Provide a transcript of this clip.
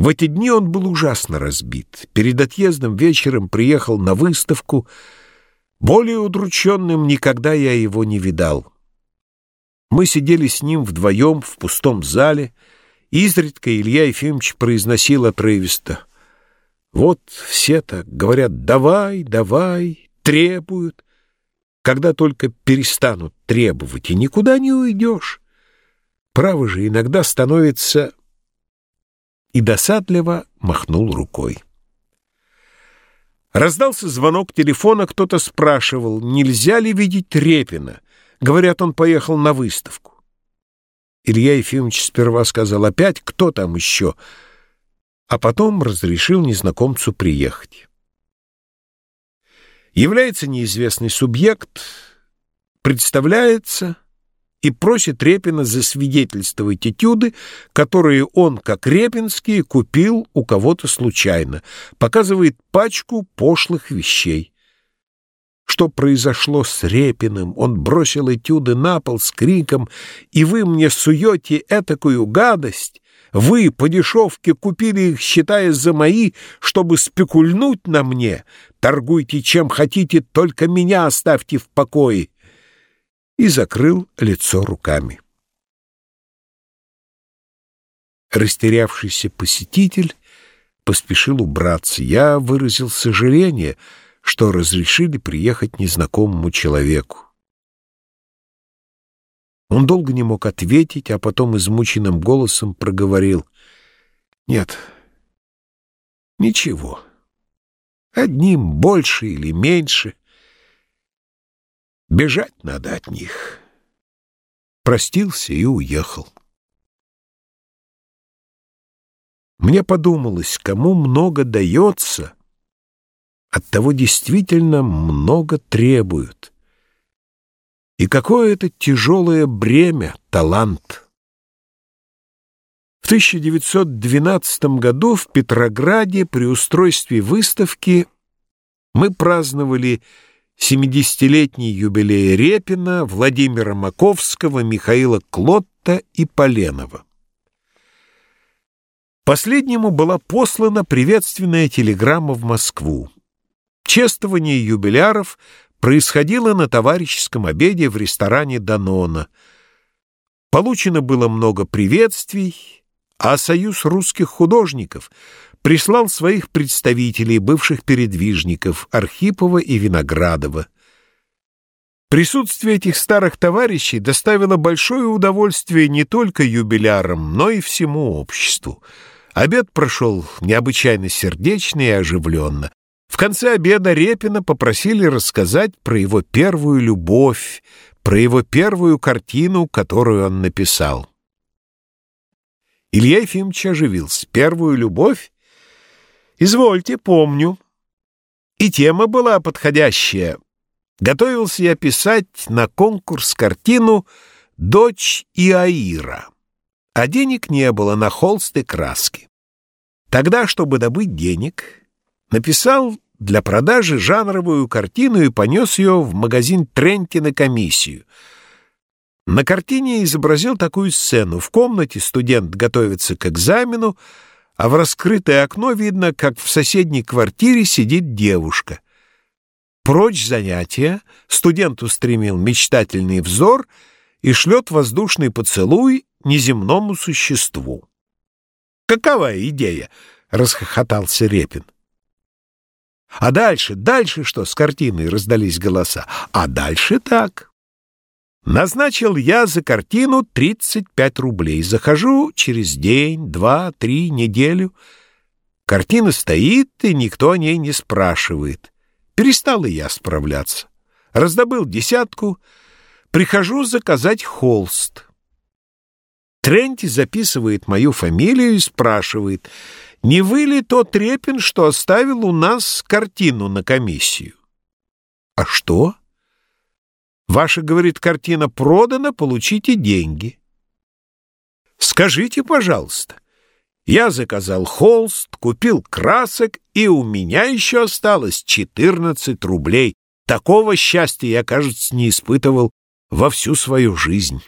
В эти дни он был ужасно разбит. Перед отъездом вечером приехал на выставку. Более удрученным никогда я его не видал. Мы сидели с ним вдвоем в пустом зале. Изредка Илья Ефимович произносил отрывисто. «Вот все так говорят, давай, давай, требуют. Когда только перестанут требовать, и никуда не уйдешь. Право же иногда становится...» И досадливо махнул рукой. Раздался звонок телефона, кто-то спрашивал, нельзя ли видеть Репина. Говорят, он поехал на выставку. Илья Ефимович сперва сказал, опять кто там еще, а потом разрешил незнакомцу приехать. Является неизвестный субъект, представляется и просит Репина засвидетельствовать этюды, которые он, как Репинский, купил у кого-то случайно, показывает пачку пошлых вещей. Что произошло с Репиным? Он бросил этюды на пол с криком «И вы мне суете этакую гадость! Вы по дешевке купили их, считая за мои, чтобы спекульнуть на мне! Торгуйте чем хотите, только меня оставьте в покое!» И закрыл лицо руками. Растерявшийся посетитель поспешил убраться. Я выразил сожаление — что разрешили приехать незнакомому человеку. Он долго не мог ответить, а потом измученным голосом проговорил. «Нет, ничего. Одним больше или меньше. Бежать надо от них». Простился и уехал. Мне подумалось, кому много дается — Оттого действительно много требуют. И какое это тяжелое бремя, талант. В 1912 году в Петрограде при устройстве выставки мы праздновали 70-летний юбилей Репина, Владимира Маковского, Михаила Клотта и Поленова. Последнему была послана приветственная телеграмма в Москву. Чествование юбиляров происходило на товарищеском обеде в ресторане «Данона». Получено было много приветствий, а Союз русских художников прислал своих представителей, бывших передвижников Архипова и Виноградова. Присутствие этих старых товарищей доставило большое удовольствие не только юбилярам, но и всему обществу. Обед прошел необычайно сердечно и оживленно. В конце обеда Репина попросили рассказать про его первую любовь, про его первую картину, которую он написал. Илья Ефимович оживился. «Первую любовь? Извольте, помню». И тема была подходящая. Готовился я писать на конкурс картину «Дочь Иаира», а денег не было на холст и краски. Тогда, чтобы добыть денег, написал для продажи жанровую картину и понес ее в магазин Тренти на комиссию. На картине изобразил такую сцену. В комнате студент готовится к экзамену, а в раскрытое окно видно, как в соседней квартире сидит девушка. Прочь занятия студент устремил мечтательный взор и шлет воздушный поцелуй неземному существу. «Какова идея?» — расхохотался Репин. А дальше, дальше что с картиной раздались голоса? А дальше так. Назначил я за картину 35 рублей. Захожу через день, два, три, неделю. Картина стоит, и никто о ней не спрашивает. Перестал и я справляться. Раздобыл десятку, прихожу заказать холст. Тренти записывает мою фамилию и спрашивает — не вы ли тот Репин, что оставил у нас картину на комиссию? А что? Ваша, говорит, картина продана, получите деньги. Скажите, пожалуйста, я заказал холст, купил красок, и у меня еще осталось 14 рублей. Такого счастья я, кажется, не испытывал во всю свою жизнь.